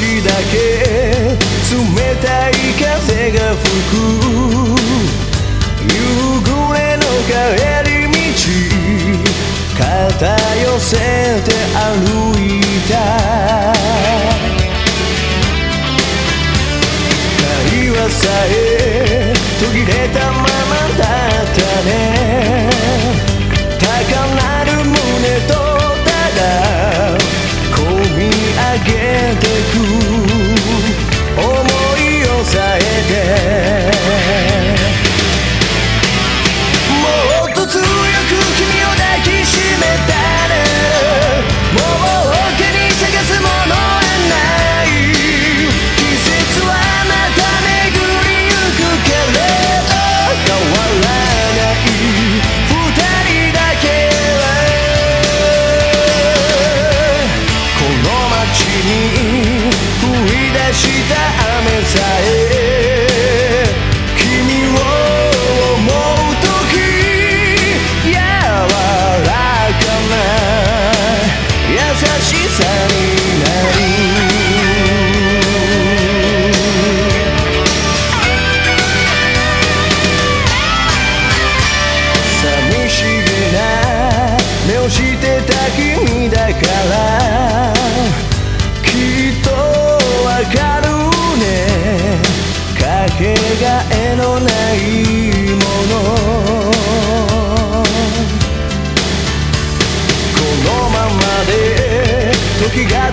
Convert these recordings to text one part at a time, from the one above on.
しだけ冷たい風が吹く。夕暮れの帰り道片寄せ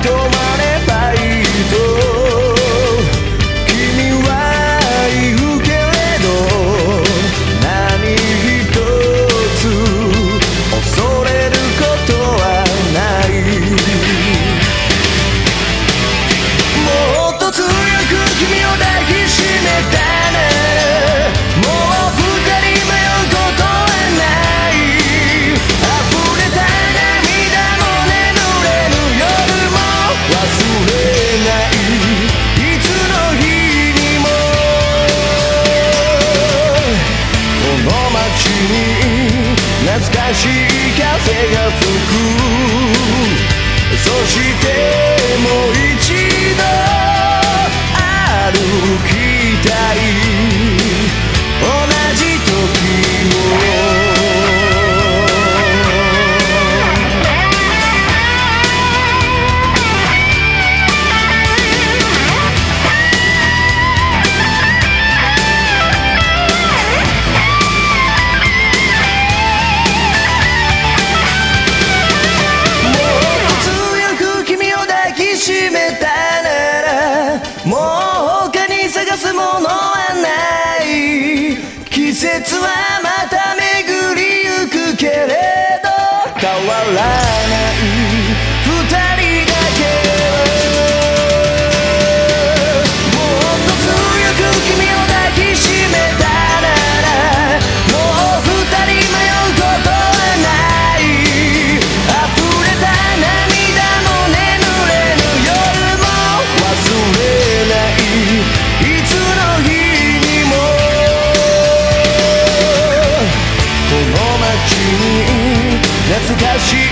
don't want it. agir. すものはない。季節はまた巡りゆくけれど。変わらない。she